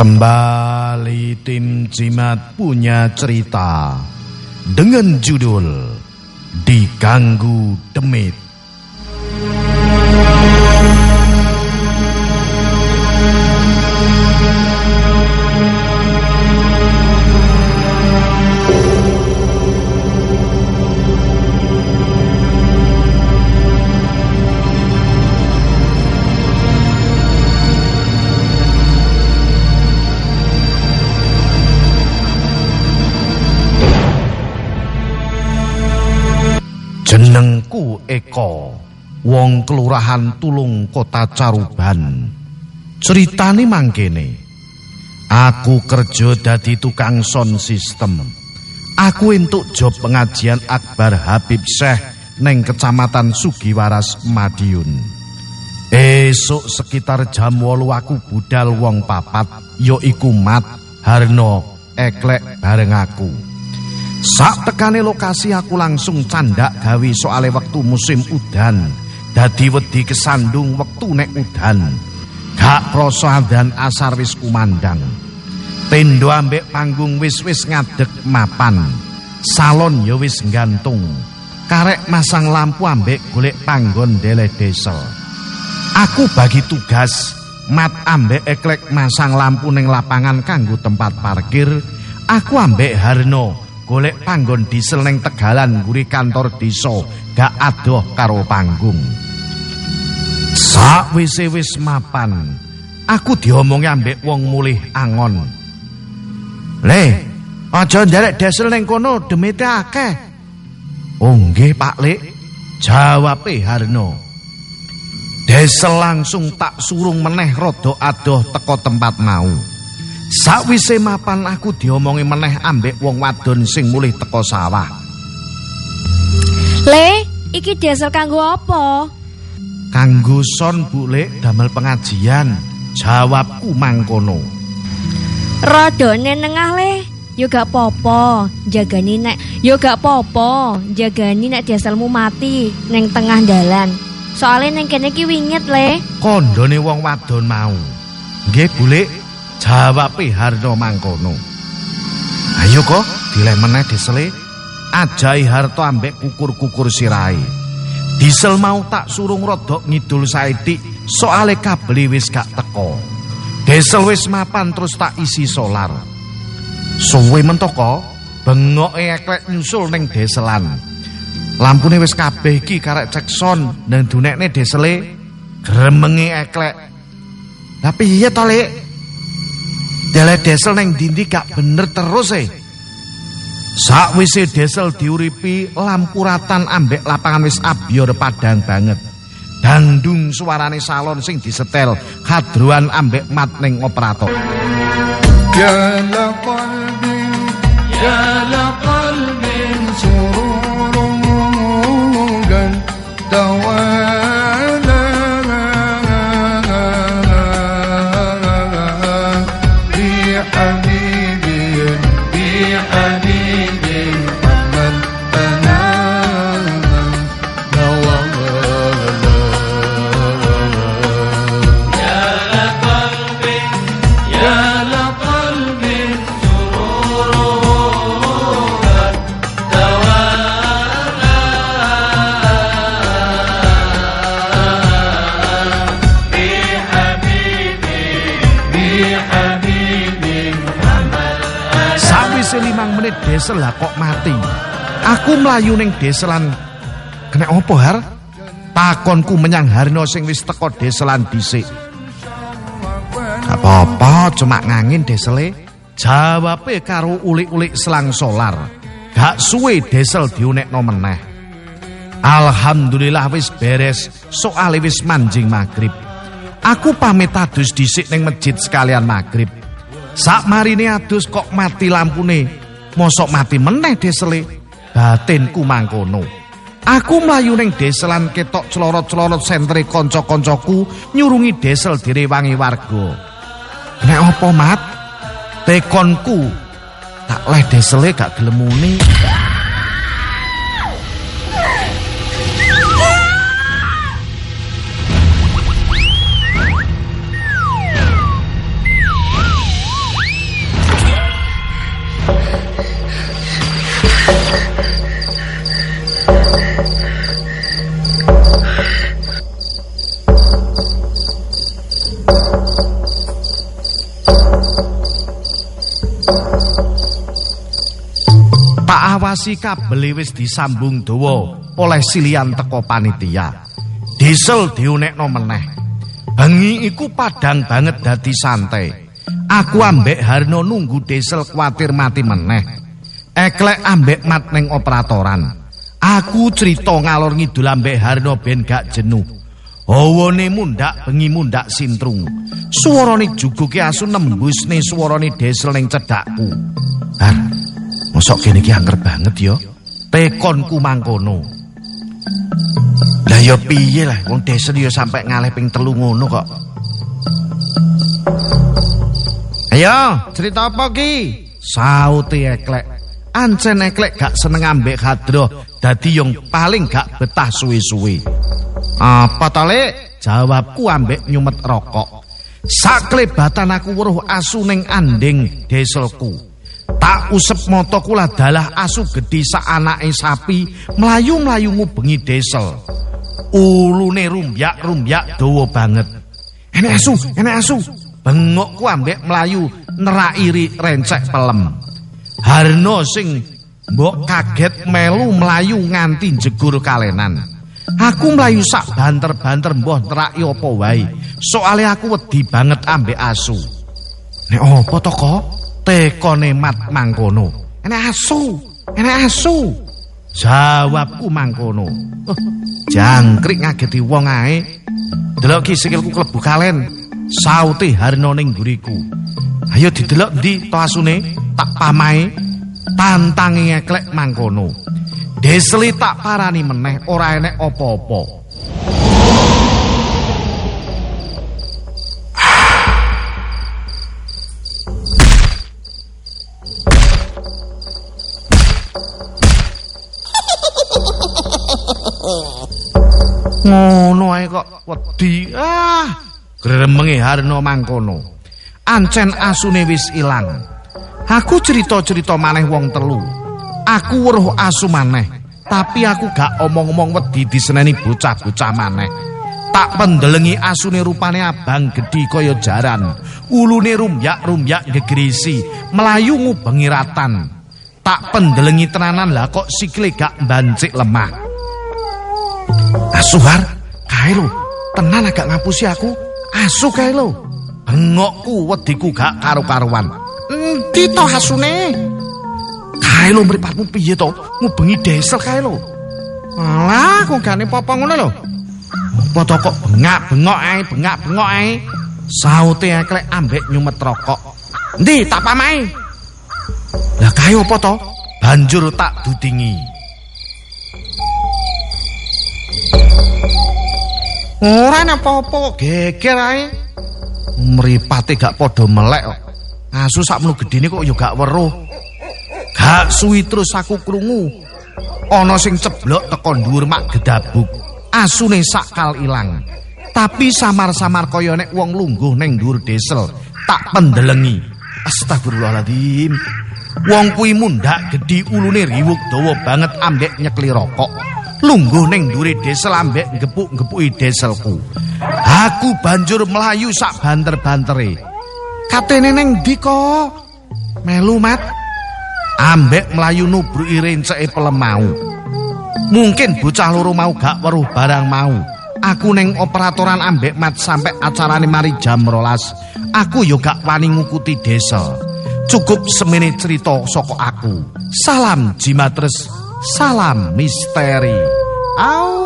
Kembali tim Jimat punya cerita dengan judul Diganggu Demit. Jenengku Eko, wong kelurahan Tulung Kota Caruban. Ceritane mangkene. Aku kerja dadi tukang sound system. Aku entuk job pengajian Akbar Habib Syekh neng Kecamatan Sugiwaras Madiun. Esok sekitar jam 8 aku budal wong papat ya iku Mat Harno Eklek bareng aku. Sak tekane lokasi aku langsung candak gawe soale wektu musim udan. Dadi wedi kesandung wektu nek udan. Gak krasa dan asar wis kumandang. Tendo ambek panggung wis-wis ngadeg mapan. Salon ya wis gantung. Karek masang lampu ambek golek panggon dele desel. Aku bagi tugas mat ambek eklek masang lampu ning lapangan kanggo tempat parkir. Aku ambek Harno golek panggon diesel ning Tegalan nguri kantor desa gak adoh karo panggung. Sakwise wis mapan, aku diomongi ambek wong mulih angon. Le, aja nderek diesel ning kono demite akeh. Oh nggih Pak Lek, jawabe Harno. Diesel langsung tak surung meneh rada adoh teko tempat mau. Sakwise mapan aku diomongi meneh ambek wong wadon sing mulih teko sawah. Le, iki diesel kanggo apa? Kanggo son Bu Lek damel pengajian. Jawabku mangkono. Rodone nengah le. Yo gak popo, jagani nek yo gak popo, jagani nek dieselmu mati neng tengah dalan. Soale neng kene iki wingit le. Kondone wong wadon mau. Nggih Bu Lek, Jawabe Harno mangkono. Ayo kok dileh meneh disele. Ajai Harto ambek kukur-kukur sirai. Diesel mau tak surung rodok ngidul saetik soale kabel wis gak teko. Diesel wis mapan terus tak isi solar. Suwe mentoko bengoke eklek nyusul ning deselan. Lampune wis kabeh iki karek cekson dan dunekne desele gremenge eklek. Tapi iya to, Lek? Dele desel neng dindi gak bener terus e. Sakwise desel diuripi lampu ratan ambek lapangan wis abyor padang banget. Dandung suarane salon sing disetel kadruan ambek mat ning operator. Ya la qalbi ya la qalbi sururun dan desel lah kok mati. Aku mlayu ning deselan. Kena opo har? Takonku menyang Harno sing wis teko deselan dhisik. Apa-apa, cuma ngangin desele. Jawabe karo ulik-ulik selang solar. Gak suwe desel diunekno meneh. Alhamdulillah wis beres soal wis manjing maghrib. Aku pamit adus dhisik ning masjid sekalian maghrib. Sak marine adus kok mati lampune. mosok mati meneh desele. Batinku mangkono. Aku mlayu ning deselan ketok celorot-celorot sentre kanca-kancaku nyurungi desel direwangi warga. Nek apa mat? Tekonku. Tak leh desele gak gelem muni situasi kabel wis disambung dawa oleh silian teko panitia. Diesel diunekno meneh. Bengi iku padang banget dadi santai. Aku ambek Harno nunggu diesel kuatir mati meneh. Eklek ambek mat neng operatoran. Aku cerita ngalor ngidul ambek Harno ben gak jenuh. Hawane mundak bengi mundak sintrung. Suarane juguke asu nembusne suarane diesel ning cedakku. Har, mosok kene iki angker banget ya. Tekonku mangkono. Lah ya piye lah wong diesel ya sampe ngalih ping telu ngono kok. Ayo, cerita apa ki? Saute eklek. Ancen eklek gak seneng ambek hadroh dadi yang paling gak betah suwe-suwe. Apa tole? Jawabku ambek nyumet rokok. Saklebatan aku weruh asu ning anding deselku. Tak usep motoku lah dalah asu gedhi sak anake sapi mlayu-mlayu ngubengi desel. Ulune rumbyak-rumbyak dawa banget. Enek asu, enek asu. Bengokku ambek mlayu nerairi rencek pelem. Harno sing mbok kaget melu mlayu nganti jegur kalenan. Aku mlayu sak banter-banter mbah neraki apa wae. Soale aku wedi banget ambek asu. Nek apa to kok? Tekone mat mangkono. Enek asu, enek asu. Jawabku mangkono. Oh, jangkrik ngageti wong ae. Delok ki sikilku klebu kalen. Saute Harno ning guriku. Ayo didelok ndi to asune? Tak pamae. Tantangi ngeklek mangkono. Desli tak parani meneh ora enek apa-apa. Ae kok wedi. Ah, gremenge Harno mangkono. Ancen asune wis ilang. Aku cerita-cerita maneh wong telu. Aku weruh asu maneh, tapi aku gak omong-omong wedi diseneni bocah-bocah maneh. Tak pendelengi asune rupane abang gedhi kaya jaran, ulune rumbyak-rumbyak gegrisi, melayu ngubengi ratan. Tak pendelengi tenanan lah kok sikile gak bancik lemah. Asuhar, kae lho, tenan agak ngapusi aku. Asu kae lho. Bengokku wediku gak karu-karuan. Endi to asune? Kae lho mripatmu piye to? Ngubengi desel kae lho. Alah, kok gane apa ngono lho? Apa to kok bengak-bengok ae, bengak-bengok ae. Saute eklek ambek nyumet rokok. Endi tak pamae? Lah kae apa to? Banjur tak dudingi. Ora apa-apa, geger ae. Mripate gak padha melek kok. Asu sakmono gedene kok ya gak weruh. Gak suwi terus aku krungu. Ana sing ceblok teko dhuwur mak gedabuk. Asune sakal ilang. Tapi samar-samar kaya nek wong lungguh ning dhuwur desel, tak pendelengi. Astagfirullahaladzim. Wong kuwi mundak gedhi ulune riwuk dawa banget ambek nyekli rokok. Lungguh ning dhuwure desel ambek gepuk-gepuki deselku. Aku banjur melayu sak banter-bantere. Katene ning ndi? Melu mat. Ambek melayu nubruki renceke pelem mau. Mungkin bocah loro mau gak weruh barang mau. Aku neng operatoran ambek mat sampai acarane mari jam rolas. Aku yo gak wani ngukuti desa. Cukup semene cerita soko aku. Salam jimatres, salam misteri. Au.